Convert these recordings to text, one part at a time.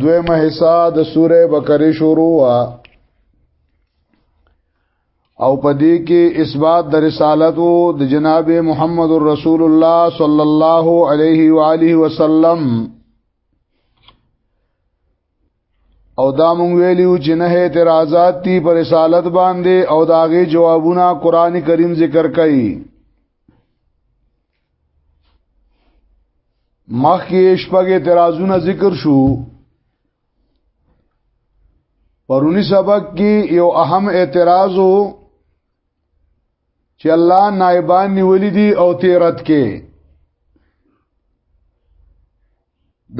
دویمه حصہ د سوره بقره شروع وا او پدې کې اثبات د رسالت او د جناب محمد رسول الله صلی الله علیه و آله وسلم او دا مونږ ویلیو چې نه اعتراضات دي پر رسالت باندې او داغه جوابونه قران کریم ذکر کوي مخکې شپږ اعتراضونه ذکر شو پرونی سبق کې یو اهم اعتراض وو چې الله نائبان نیولې دي او تیرت کې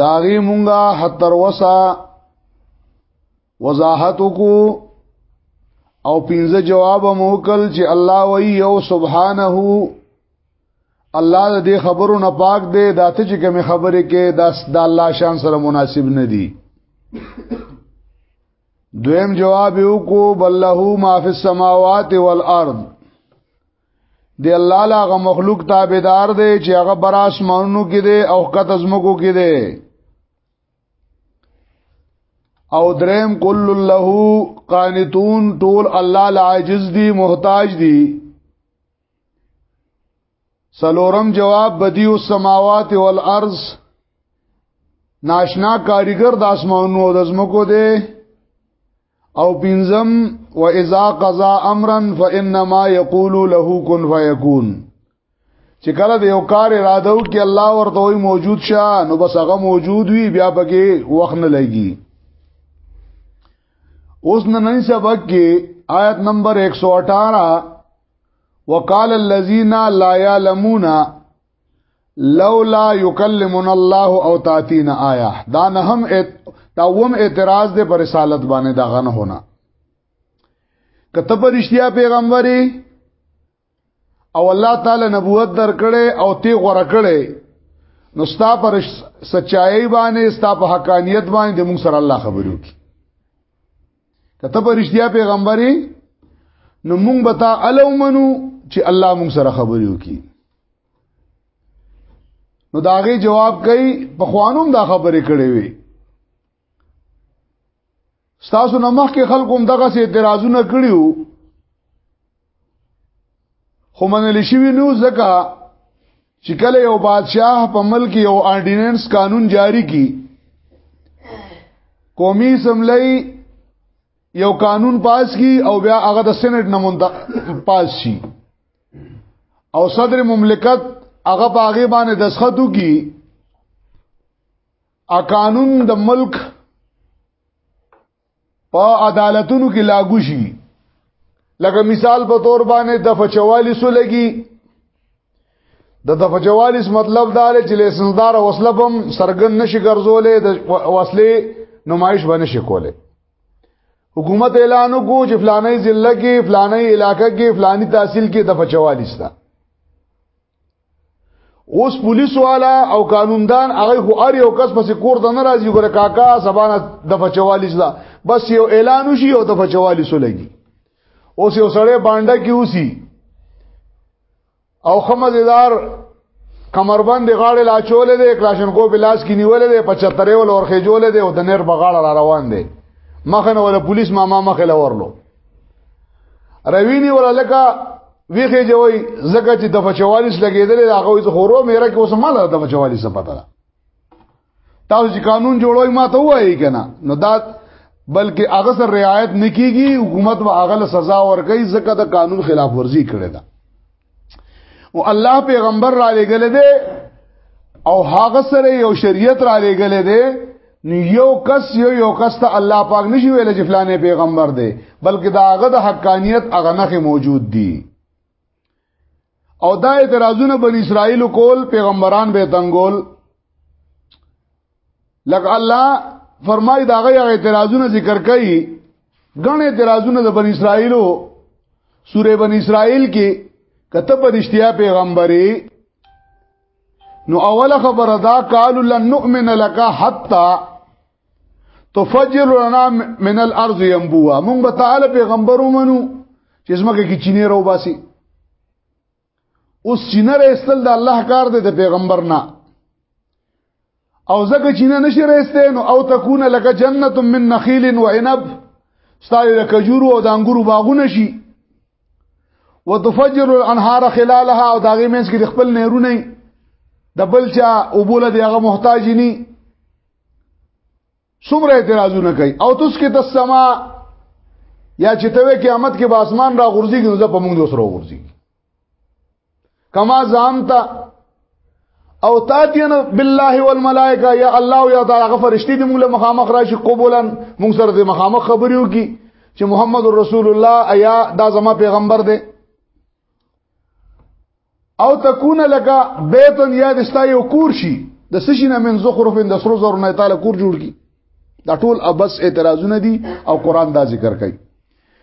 داغي مونږه هتر وسا وضاحت کو او پنځه جواب مو کل چې الله وی یو سبحانه الله دې خبرو نه پاک دی دا ته چې کوم خبره کې دا د الله شان سره مناسب نه دی دویم جواب یو کو بلله ما فی السماوات والارض دی الله لا غ مخلوق تابعدار دی چې هغه بر اسمانونو کې دی او قط ازمکو کې دی او دریم کل له قانتون ټول الله العاجز دی محتاج دی سلورم جواب بدیع السماوات والارض ناشنا کاریګر د اسمانونو او د زمکو دی او پنځم و اذا قضا امرا فانما يقول له كن فيكون چې کله د یو کار اراده وکړي الله ورته وي موجود شه نو بس هغه موجود وي بیا پکې وخت نه لګي اوس نن سبق کې آیت نمبر 118 وقال الذين لا يعلمون لولا يكلمنا الله او تاتينا آیه دا نه هم ات... دا وم اعتراض دی پر رسالت باندې دا غنه هونه کته پرشتیا پیغمبري او الله تعالی نبوت درکړي او تی غوړه کړي نو ستا پر سچایي باندې ستا په حقانيت باندې موږ سره الله خبرو کی کته پر رښتیا پیغمبري نو موږ به تا الومنو چې الله موږ سره خبرو کی نو داغه جواب کوي په خوانوم دا خبرې کړې وي ستاسو نه مخکې خلکو هم دغه سي اعتراضونه کړیو خو منل شوی نو ځکه چې کله یو بادشاہ په ملک یو آرډیننس قانون جاری کی قومي سملای یو قانون پاس کی او بیا هغه د سېنات نه پاس شي او صدر مملکت هغه باغې باندې دسخطو کی ا قانون د ملک په عدالتونو کې لاګو شي لکه مثال په تور باندې د فچوالی سو لګي د د فچوالی مطلب دا دی چې لیسنسدار وسله بم سرګن نشي ګرځولې د وسلې نمایش باندې شي کولې حکومت اعلان وکړو چې فلانه ضلع کې فلانه علاقې کې فلاني تحصیل کې د فچوالی ستا اوس پولیس والا او قانوندان هغه خو ار یو کس پس کور ته ناراضي ګره کاکا سبانه د فچوالی زده بس یو اعلان وشي او د فچوالی سو لګي اوس یو سړی باندې کې اوسي او خمزدار کمربند غاړه لا چولې ده کلاشن کو بلاس کې نیولې ده 75 ول اورخه جولې ده او د نر بغاړه را روان دي مخنه ول پولیس ماما مخه لورلو روینی ولا لکه ویخه جوړي زګه چې د فچوالیس لګیدل هغه وي خورو میرا کې اوس مال د فچوالیس څه پته تاسو چې قانون جوړوي ما ته وایي کنه نو دا بلکې هغه سره رعایت نکېږي حکومت به هغه سزا ورکړي زګه د قانون خلاف ورزي کړي دا او الله پیغمبر را لګل دی او هغه سره یو شریعت را لګل دی نو یو کس یو یو کس ته الله پاک نشي ویل چې فلانه پیغمبر دی بلکې دا هغه د حقانیت هغه نه موجود دی او دا اعتراضونه بن اسرائیل کول پیغمبران به تنگول لکه الله فرمای دا غي اعتراضونه ذکر کړي ګڼ اعتراضونه د بن اسرائیلو سوره بن اسرائیل کې کته پرشتیا پیغمبري نو اوله خبره دا قالو لن نؤمن لك حتا تفجر لنا من الارض ينبوع مونږ به تعالی پیغمبرو منو چې زمکه کې چینه راو باسي اوس چینه رسل د الله کار دی د پیغمبر نه او زکه چینه نشي رسته نو او تکونه لک جنته من نخیل و عنب ستاره د کجورو او د انګورو باغونه شي وتفجر الانهار خلالها او داغه مینس کې خپل نهرونه د بلچا او بوله دغه محتاج ني څومره اعتراضونه کوي او تاسو کې د سما یا چې ته قیامت کې به اسمان را غورځي نو زه په موږ دوسرو غورځي کما زامتا او تاتین بالله والملائکه یا الله یا تعالی غفرشتي د موږ له مخامخ راشي قبولا موږ سره د مخامخ خبريو کی چې محمد رسول الله ایا دا زما پیغمبر دی او تكون لك بيت يا دستا یو کور شي د سشینه من زخرف د سرو زر نه تعالی کور جوړ کی دا ټول ابس اعتراضونه دي او قران دا ذکر کوي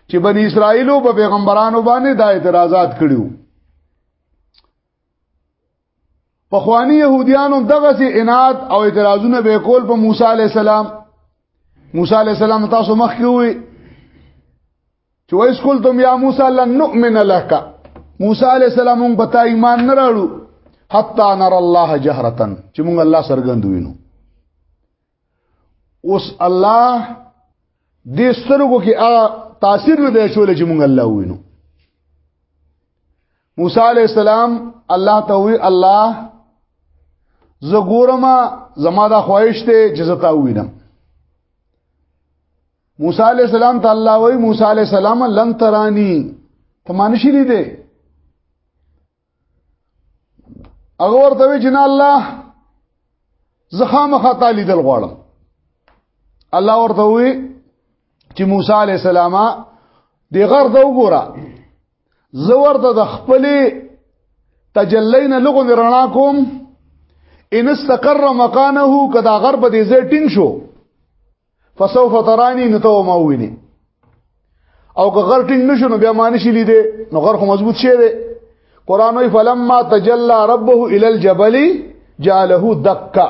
چې بنی اسرائیلو په پیغمبرانو باندې دا اعتراضات کړیو په خوانی يهوديانو دغه سي اناد او اعتراضونه به کول په موسی عليه السلام موسی عليه السلام تاسو مخ کې وي چې وایس کول تم یا موسی لن نؤمن لك موسی علی السلام موږ په تا ایمان نه راړو حتا نر الله جهرا چې موږ الله سرګند وینو اوس الله دې سترګو کې هغه تاثیر نه دی شول چې موږ الله وینو موسی علی السلام الله ته وی الله زه ګورم زما دا خواهش ته چې زه تا وینم موسی علی السلام ته الله وای موسی علی السلام لن ترانی ته مانشي نه دی هغه ورته وی چې نه الله زخامه خطا لیدل غواړم الله ورته وی چې موسی علی السلام دی غر ته وګوره زور ته د خپل تجلین لغون رڼا کوم ان استقر مکانه کدا غرب دې زه ټینګ شو فسوف ترانی نو ته ما ویني او که غر ټینګ نشو نو بیا معنی شي لیدې نو غر خو مضبوط شي دی قران وی فلما تجلى ربه الى الجبل جعله دكا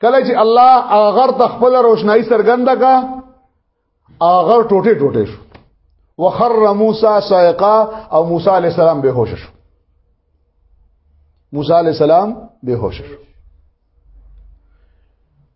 کله چې الله غر ته خپل روشنايي سرګنده کا غر ټوټه ټوټه شو وخر موسی سائقا او موسی عليه السلام به هوش شو موسی عليه السلام به هوش شو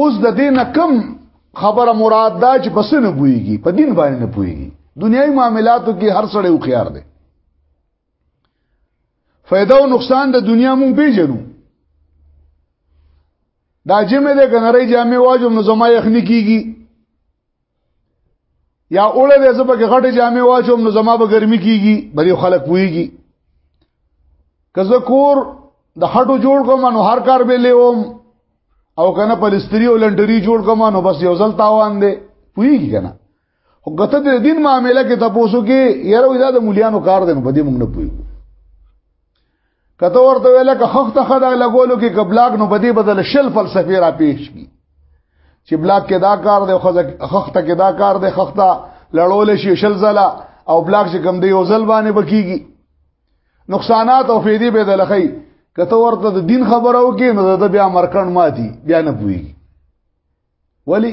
اوس د دین کم خبره مراد دا چې پس نه پويږي په دین باندې نه پويږي دنیوي معاملاتو کې هر سړی او خيار دی فائدہ او نقصان د دنیا مونږ پیژنو دا جمع ده کنه ری جامع واجب نو زما یخنی کیږي یا اوړه به زبه کې غټه جامې واچوم نو زما به ګرمي کیږي بری خلک ویږي کزه کور د هټو جوړ کوم نو هر کار به لیوم او کنه پلستری او لنډری جوړ کوم نو بس یو ځل تاوان دی پویږي کنه خو ګته د دین معاملې کې تاسو کې یاره دا د مليانو کار دی په دې موږ نه پویږو کته ورته ویل که خخته خدا لګولو کې کبلاګ نو بدی بدل شل فلسفي را پیښ کی چې بلاګ کې دا کار دی خخته کې دا کار دی خخته لړول شي شل زلا او بلاګ چې کم دی او زل باندې بکیږي نقصانات او فیدی به دلخی کته ورته د دین خبره وکي نو د بیا مرکن ماتي بیا نه پوي ولی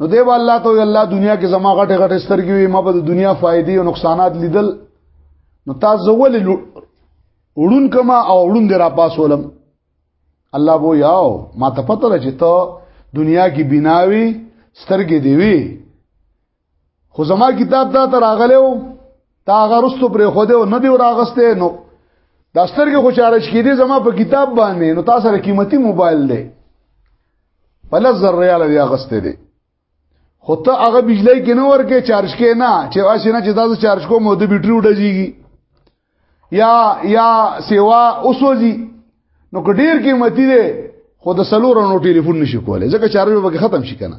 نو دی به الله ته الله دنیا کې زما غټه غټه سترګې وي ما به د دنیا فائدې او نقصانات لیدل نو تاسو ولې وړون کما او وړون دی را پاسولم الله بو یاو ما ته پته ده چې ته دنیا کې بناوي سترګې دی وي خو زما کتاب دا تر اغلو تا غرستو پر خو دې نه دی راغسته نو دا سترګې خو چارج کیدې زما په کتاب باندې نو تاسو سره قیمتي موبایل دی په لزر ریال دی اغسته دی خو ته هغه بجلی کې نه ورکه چارج کې نه چې واسه نه چې تاسو چارج کوم د بیټری وډځيږي یا یا سیوا اوسوځي نو ډیر قیمتي دی خو د سلور نو ټلیفون نشي کولای ځکه چارج به ختم شي کنه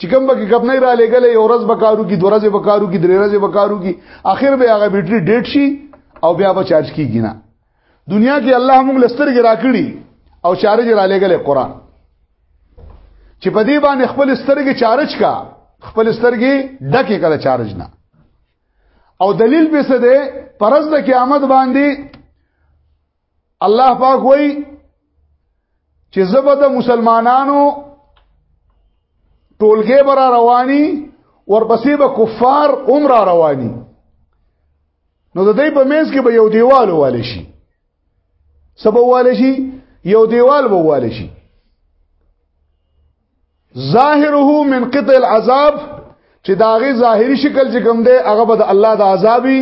چې کوم به کپ نه را لګلې یو ورځ بکارو کی دوه ورځې بکارو کی درې ورځې بکارو کی اخر به هغه بیټری ډیټ شي او بیا به چارج کیږي نه دنیا کې الله موږ لسترګې راکړي او چارج را لګلې قران چې په دې باندې خپل سترګې چارج کا خپل سترګې ډکه کړه چارج نه او دلیل به څه ده پرز د قیامت باندې الله پاک وای چې زبد مسلمانانو ټولګه برا رواني ورپسې به کفار عمر رواني نو د دې په مینس کې به یو دیوال واله شي سبا واله شي یو دیوال به واله شي ظاهره من قطع العذاب چې داغه ظاهری شکل چې کوم دی هغه به د الله د عذابي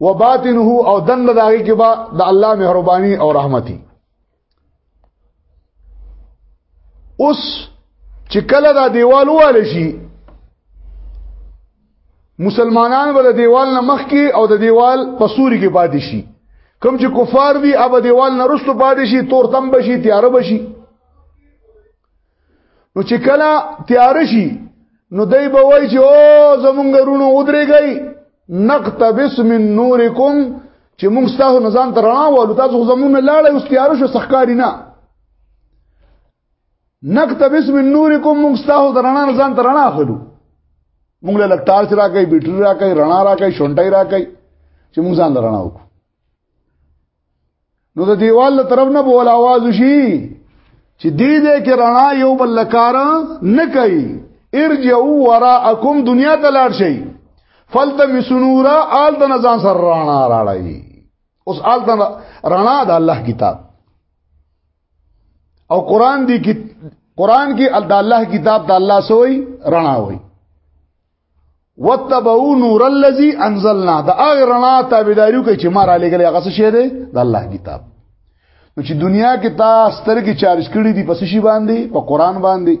و باطنه او دن داغه کې با د الله مهرباني او رحمتي اوس چې کله دا دیوال واله شي مسلمانان به د دیوال نه مخ کې او د دیوال په سوري کې پاتې شي کوم چې کفار دي اب دیوال نه رسټو پاتې شي تور تم بشي تیار بشي نو چې کله تیار شي نو دای به وای چې او زمونږ رونو ودرېږي نقتبس من نورکم چې موږ ستاسو نزان تر رڼا والو تاسو زمونږ لاړې اوس تیار شو سخکاری نه نقتبس من نورکم موږ ستاسو تر رڼا نزان تر رڼا خلو موږ له ټارچ راکې بیټری راکې رڼا راکې شونټای راکې چې موږ ځان رڼا وکړو نو د دیوال له طرف نه بول आवाज شي چې دې دې کې رڼا یو بل لکار نه کوي ارجعوا وراءکم دنیا ته لاړ شي فلتمسوا نورا آل د نزان سر رڼا راړی اوس آل د رڼا د الله کتاب او قران دی کی قران کې د الله کتاب د الله سوی رڼا وي وتبعوا نور الذي انزلنا دا هغه رڼا تابعداریو کې چې ما را لګلې هغه څه شه ده د الله کتاب نو چې دنیا کې تا سترګې چارج کړې دي پس شي باندې په قران باندې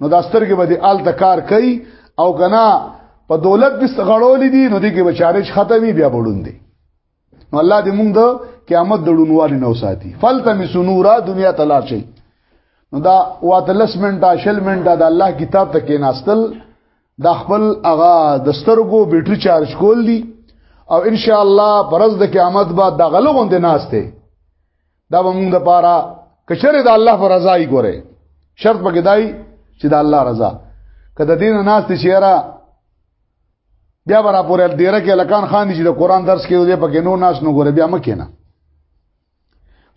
نو دا سترګې به د آل تکار کوي او کنا په دولت کې غړولې دي نو دې کې بچارج ختمي بیا وړوندې نو الله دې موږ د قیامت د ډونوالي نو ساتي فلتمسو نورا دنیا تلار شي نو دا واتلس منټه شل منټه د الله کتاب ته کې ناستل د خپل اغا د سترګو بیټری چارج کول دي او ان شاء الله پرز د قیامت بعد د غلغون د ناشته دا به موږ لپاره کشره د الله پر رضا یې ګوره شرط پکې دای چې د الله رضا کله دین ناس ته شیرا بیا برا پورې ډیره کې لکان خان دي چې د قران درس کې دی پکې نو ناس نو ګوره بیا مکه نه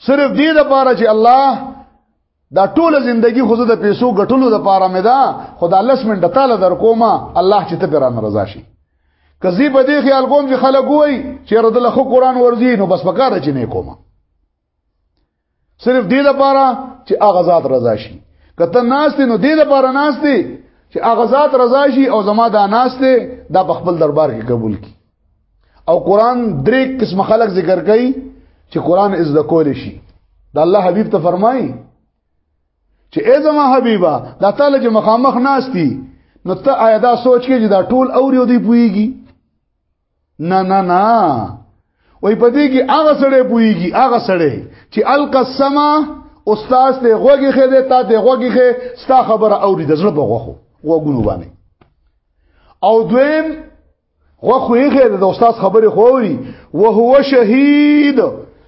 صرف دې د پاره چې الله دا ټوله زندگی خو زه د پیسو ګټلو د پاره مې ده خدا لس منټه تعالی در کومه الله چې ته پران رضا شي کزی په دې خیال کوم چې خلک وای چې رد له خو قران ورزي نو بس پکاره چې نه کومه صرف دې لپاره چې هغه ذات رضا شي کته ناس نو دې لپاره ناس دي چې هغه ذات رضا شي او زما دا ناس دي دا په خپل دربار کې قبول کی او قران درې قسم خلق ذکر کوي چې قران از د کول شي د الله حبيب ته فرمایي چې ای زما حبيبا دا تعالی چې مخامخ ناشتي نو ته آیا دا سوچ کې چې دا ټول اوري او دی پويږي نه نه نه وای په دې کې هغه سړی پويږي هغه سړی چې القسما استاد ته غوږی خې دې تا ته غوږی خې ستا خبره اوري د زړه په غوخو غوګونو باندې او دویم خو خو یې غیر د استاد خبره خوري او هو شهید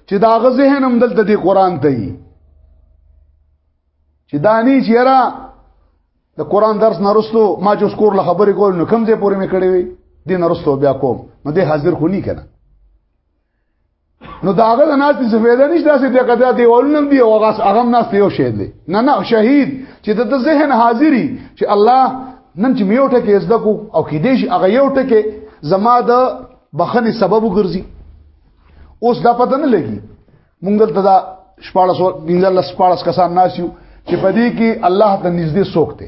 چې دا غ ذهن هم دلته دی قران ته دی چې دانی چیرې د قران درس نرستو ما چې سکور له خبرې کول نو کم ځای پورې مې کړې وي دین نرستو بیا کوم نو دې حاضر خونی کنه نو داغه د ناس څه فایده نشته چې دغه د دیوالونم دی او غاس هغه ناس ته یو شهید دی نه نه شهید چې د ذهن حاضری چې الله نن چې میو ټکه زده کو او کې دیش هغه یو ټکه زما د بخنې سبب وګرځي اوس دا پته نه لګي مونږ دلته دا شپاړس ور بنځل شپاړس کسان ناسیو چې پدې کې الله ته نږدې سوکته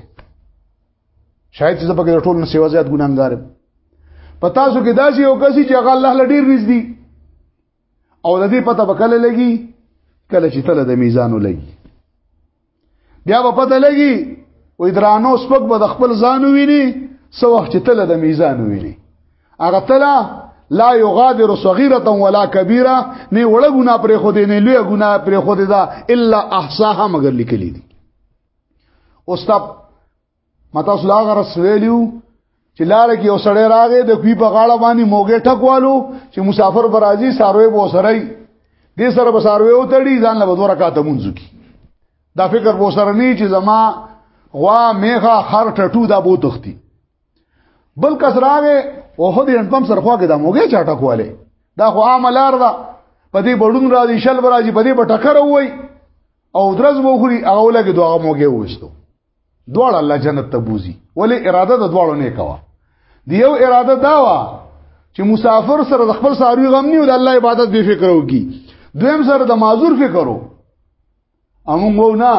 شاید چې په کې ټول نه سیوا زیات ګناګار په تاسو کې داسې یو کسي چې هغه الله لډیر نږدې او د دې پته وکړه لګي کله چې تل د میزانو لګي بیا په پته لګي و درانو سپک به د خپل ځان ویني سو وخت چې تل د میزان ویني هغه تل لا یغادر صغیره ولا کبیره نه وړه ګنا پر خو دې نه لوی ګنا پر خو دې دا الا احصاها مگر لیکلي دي اوستب متا سلا غره سویلیو چې لار کې اوسړې راغې د کوی په غاړه باندې موګه ټکوالو چې مسافر برازي ساروي بو سره دې سره به ساروي او تړي ځان له دوه رکعات مونږ کی دا فکر بو سره نه چې زما غوا میخه خر ټټو دا بو تختی بل کس راغې او هدي انتم سره خوا کې دا موګه چاټه کواله دا خو عاملار دا پدې بړون راځي شل راځي پدې په ټکر وای او درز مو خوري هغه لګي دعا موګه وښتو دواړه الله جنت ته بوزي ولی اراده د دواړو نه کوا دی یو اراده دا وا چې مسافر سره د خپل ساروی غم نیو د الله عبادت به فکر وکي دویم سره د معذور فکر وو امون وو نه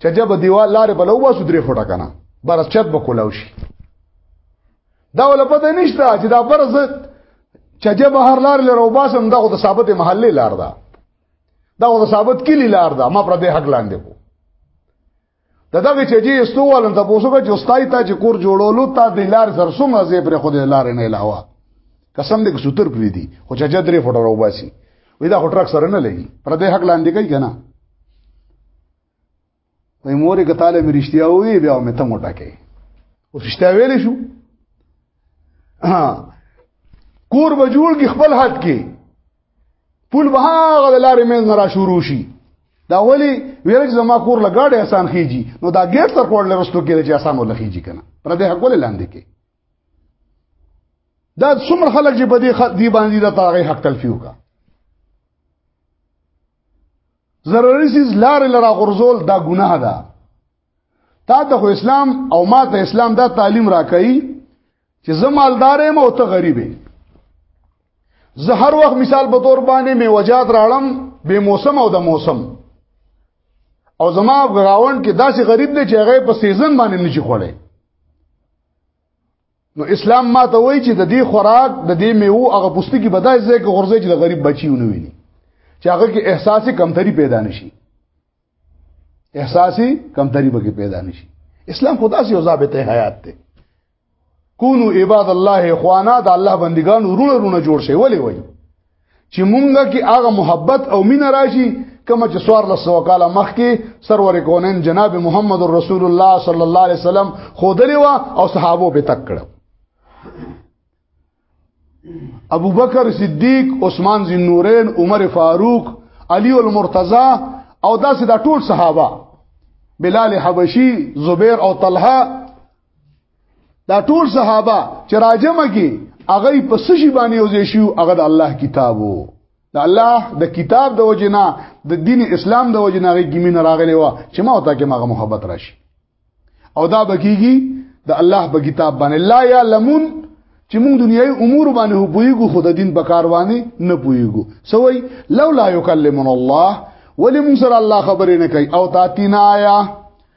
چې جب دیوال لارې بلو واسو درې فټه کنه بر چت به کولاو شي دا ول پته نشته چې دا برز چې جب هر لار لرو باسم دا خو د ثابت محلي لار ده دا غو ثابت کلی لار ده ما پر دې حق لاندې کو دا دغه چې جی استوالن ته پوسوګه چې استای ته چې کور جوړولو ته د لار سر سم ازې پر خو د لار نه علاوه قسم دې سوتر پری دي خو چې جدرې فوټو راو باسي وې دا هټرک سره نه لګي پر دې حق لاندې کوي کنه وای مور یې کتاله مې رښتیا وې بیا مې ته موټه کې اوس رښتیا ویلې شو کور به جوړ کې خپل حد کې پول به هغه د لارې مې نه را شروع شي دا ولی ویل چې زما کور لګاډه آسان خيږي نو دا ګیټ تر کوړل رستو کې چې آسان ولخيږي کنه پر دې حق ول لاندې کې دا څومره خلک چې په دې دی باندې د تاغه حق تلفیو کا ضروري سیز لار لرا غرزول دا ګناه ده تا ته خو اسلام او ما ته اسلام دا تعلیم راکړي چې زه مالدار یم او ته غریب یې زه هر وخت مثال په تور باندې می وجات راړم به موسم او د موسم او زما غاون کې داسې غریب دی چې هغه په سیزن باندې نشي خوړی نو اسلام ما ته وایي چې د دې خوراک د دې میوه هغه پوستکی بدای ځای کې غورځي چې د غریب بچیونه ویني چې هغه کې احساسي کمتري پیدا نشي احساسي کمتري به پیدا نشي اسلام خدا سي او ضابطه حیات ته کونو عباد الله اخوانا د الله بندگان ورونه ورونه جوړ شي ولې وایي چې مونږه کې هغه محبت او مینه راشي کوم چې سوار لسو کاله مخکې سرور کونین جناب محمد رسول الله صلی الله علیه وسلم خودلی وا او صحابه به تک کړ ابو بکر صدیق عثمان ذی نورین عمر فاروق علی المرتضی او داسې دا ټول صحابه بلال حبشي زبیر او طلحه دا ټول صحابه چې راجمه کې هغه په سشي باندې وځي شو هغه د الله کتابو د الله د کتاب د وجنا د دین اسلام د وجنا غي ګمین راغلی و چې ما وتا کې ماغه محبت راشي او دا بکیږي د الله په کتاب باندې لا یا لمون چې موږ دنیوي امور باندې پویګو خود دین په کاروانه نه پویګو سوي لولا یکلمن الله ولې موږ سره الله خبرې نه کوي او تاتینا آیا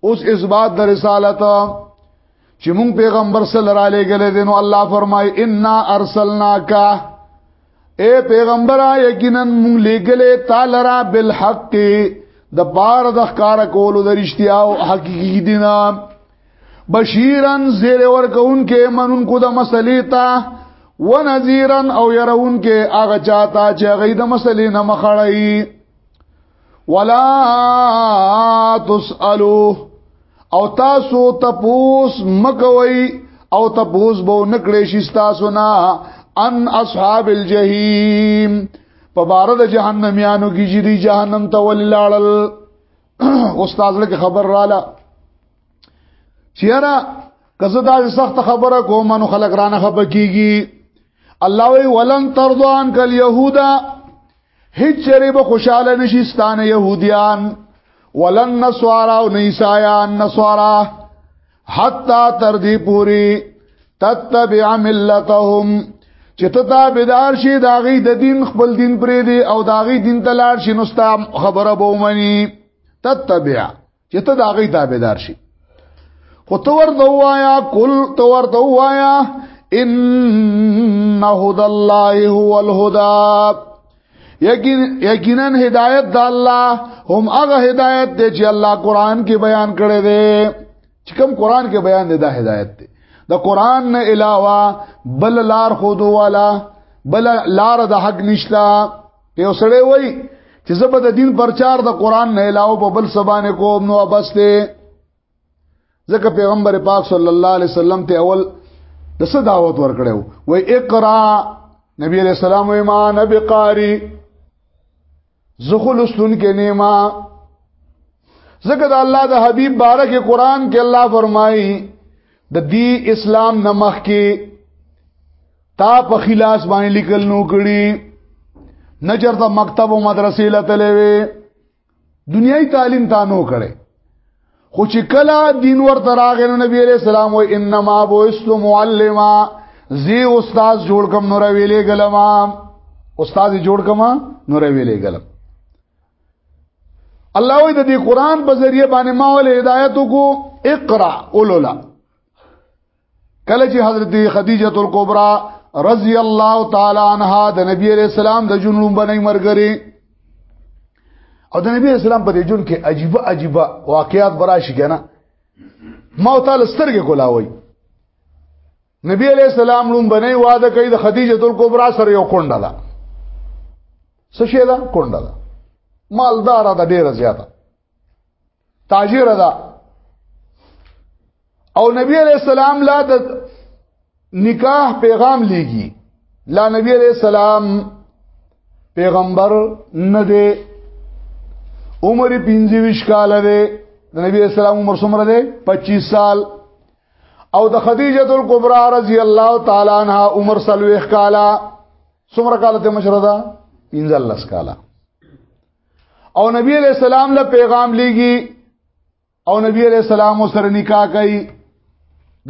اوس اثبات د رسالت چې مونږ پیغمبر صلی الله علیه وسلم دینو الله فرمای ان ارسلناک اے پیغمبر یقینا مونږ لګلې تعالی را بالحق د بار د ښکار کولو د رښتیا او حقیقی دینا بشیرن زیر ورکون کې منون کو د مسلې تا ونذیرن او يرون کې هغه چاته چې غي د مسلې نه مخړی ولا تسالو او تاسو تپوس مکوي او تپوس بو نکړې شي تاسو نه ان اصحاب الجحیم په بار د جهنميانو کې چې دی جهنم ته ولاړل استاد له خبر رااله چیرې کزه دا سخت خبره کوم نو خلک رانه خپکیږي الله وی ولن ترضان کل يهودا هیڅ چره به خوشاله نشي ستانه يهوديان ولن نسوارا او نيسایان نسوارا حتا تر دې پوری تتبع ملتهم چې ته تابعدار شي دا غي د دین خپل دین پرې دی او دا غي دین تلار شي نو ستا خبره به ومني تتبع چې ته دا غي تابعدار شي خو تو ورته وایا کل تو ورته وایا ان هدى الله هو الهدى یقینا هدایت د الله هم هغه هدایت دی چې الله قران کې بیان کړی دی چې کوم قران کې بیان دی دا هدایت دی د قران نه علاوه بل لار خودو والا بل لار د حق نشته یو سړی وای چې زه به د دین پرچار د قران نه علاوه په بل سبانه کوم نو بس ته ځکه پیغمبر پاک صلی الله علیه وسلم ته اول د څه دعوت ورکړو وای اقرا نبی علیہ السلام وای ما نبی قاری زخل استون کې نیما ځکه د الله د حبیب بارک قران کې الله فرمایي د دی اسلام نمخ کې تا په خلاص باندې لیکل نو کړی نجر ته مکتب او مدرسې لته لوي دنیای تعلیم تا نو کړي خو چې کله دین ورته راغی نو نبی عليه السلام و انما بوست معلما زی استاد جوړ کوم نور ویلې ګلما استاد جوړ کما نور ویلې ګلم الله وی د دې قران په ذریعہ باندې ما ول هدایت کو اقرا اولولا کله چې حضرت خدیجه الکبرى رضی الله تعالی عنها د نبی علیہ السلام د جنوم باندې مرګري او د نبی اسلام په دې جون کې عجیب عجیب واقعیات براشي کنه ما تعالی سترګې کولاوي نبی علیہ السلام لوم بنې واده کوي د خدیجه تل کبرا سره یو کونډه ده څه شي ده کونډه ده مالدار ده ډیره زیاته تاجر ده او نبی علیہ السلام لا د نکاح پیغام لیږي لا نبی علیہ السلام پیغمبر نه دی عمر 25 کال دی د نبی اسلام عمر څومره دی 25 سال او د خدیجه الکبرى رضی الله تعالی عنها عمر سلوخ کالا څومره کاله ته مشره ده 15 کاله او نبی علیہ السلام له پیغام لیږي او نبی علیہ السلام سره نکاح کوي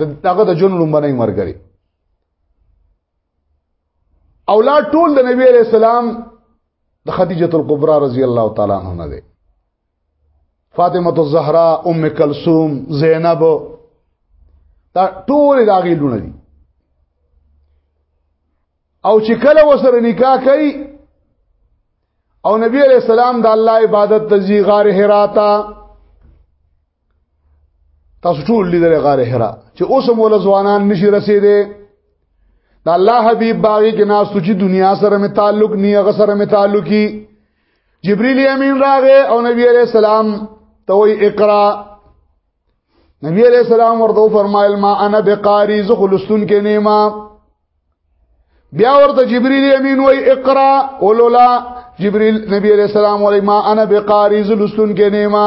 دغه د جون لومبنه مرګري اولاد ټول د نبی علیہ السلام د خدیجه الکبرى رضی الله تعالی عنها نه دي فاطمه الزهرا ام کلثوم زینب دا ټول دا غي لونه دي او چې کله وسره نکاح کوي او نبی علیہ السلام د الله عبادت تزي غار حراتا تاسو ټول لیدل غار حرا چې اوس مول ځوانان نشي رسیدي د الله حبيب باغی کې ناس چې دنیا سره مې تعلق نه غسر مې تعلقي جبريل امين راغه او نبی عليه السلام ته وی اقرا نبی عليه السلام ورته فرمایل ما انا بقاری زخلستون کې نیما بیا ورته جبريل امين وی اقرا ولولا جبريل نبی عليه السلام وی ما انا بقاری زلستون کې نیما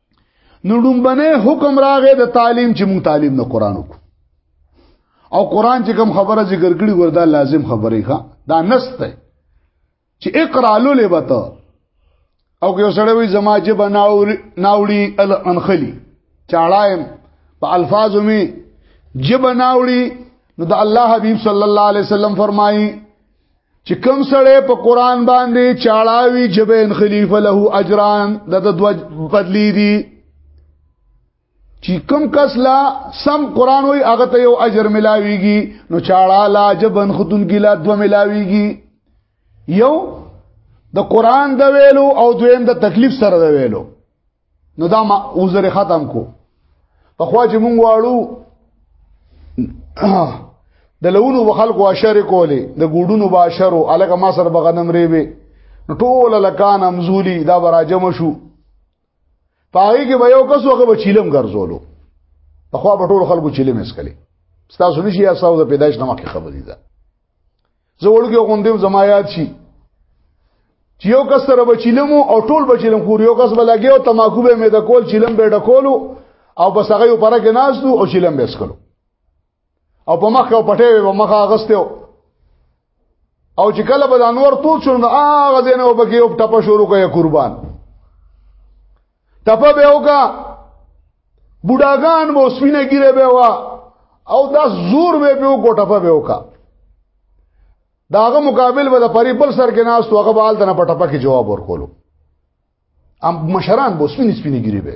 نو ډومبنه حکم راغې د تعلیم چې مونږ تعلیم نه قران وکړو او قران چې کوم خبره ذکر کړي وردا لازم خبره ښه دا نسته چې اقرا لولې وته او که سره وي زما جب ناوړي انخلي چاړایم په الفاظو می جب ناوړي نو د الله حبيب صلی الله علیه وسلم فرمایي چې کوم سړی په قران باندې چاړاوي جبین خلیفه له اجران د دوه بدلی دي چې کوم کس لا سم قران وي هغه ته یو اجر ملاويږي نو چاړه لا جبن خودن ګلا دوه ملاويږي یو د قران د ویلو او دویم د تکلیف سره د ویلو نو دا ما عذر ختم کو په خوا چې مونږ واړو د لونو وخلکو اشر کولې د ګوډونو باشرو الګه ما سره بغنم ریبه ټول لکان امزولی دا براجم شو پای کې به یو کس وغه بچیلم ګرځولو په خوا په ټول خلکو چیلم اسکلي تاسو نشي تاسو د پیدایش نمکه خبرې ده زه وړګه غوندم زما یاد شي چې یو کس سره بچیلم او ټول بچیلم خو یو کس بلګي او تماکو به مې د کول چیلم به ډکولو او بس هغه یو پرګ ناشتو او چیلم به اسکلو او په مخ او پټه به مخ اغستو او چې کله به انور تو څون هغه دینه وبګي او ټپه شروع کوي قربان تپه به وکا بډاګان مو سپینه ګیره به وا او دا زور به به وکړه ټپه به وکا داغه مقابل به د پری بل سر کې ناس توغه بال دنه پټپه کې جواب ورکولو ام مشران بو سپینې سپینې ګری به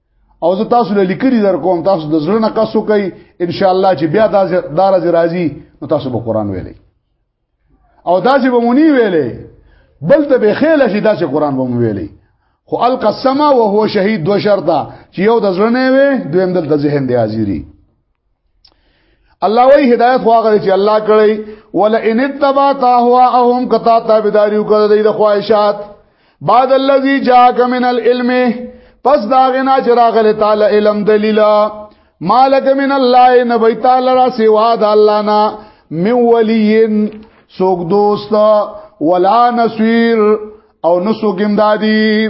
او زه تاسو له لیکري در کوم تاسو د زړه نه قصو کوي ان شاء الله چې بیا دا دار از راضي نو تاسو به قران ویلې او دا چې بمونی ویلې بل ته به خېل شي دا چې قران بم ویلې خو القسم وهو شهید دو شرطه چې یو د زړه نه وي دویم د ذهن دی حاضری الله وی هدایت خو هغه چې الله کړی ول ان اتبعت اهواهم کتا تابعداریو کړی د خواهشات بعد الذي جاءك من العلم پس داغنا چې راغله تعالی علم دلیلا مالک من الله نبی تعالی را سوا د الله نا من ولین سوک دوست ولا نصير او نسوګم دادی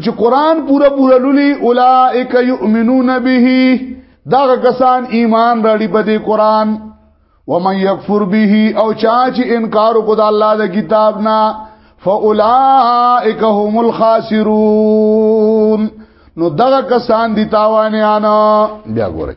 چې قران پورا پورا لولي اولائک یؤمنون به دا کسان ایمان راړي په دې قران ومن یکفر به او چا چې انکار وکړ د الله د کتاب نه فاولائک هم الخاسرون نو دغه کسان دي تاوانیان بیا ګورئ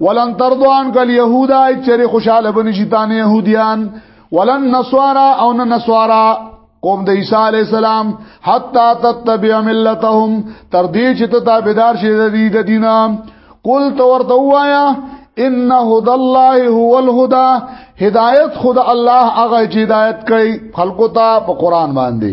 ولن ترضوان کل يهودا چر خوشاله بن شیطان يهوديان ولن نصارا او نه نصارا قوم د عیسی علی السلام حتا تتبع ملتهم تر دې چې ته تابعدار شې د دې د دینه قل تو ورته وایا ان هدى الله هو الهدى هدایت خود الله هغه چې هدایت کوي خلقو ته په قران باندې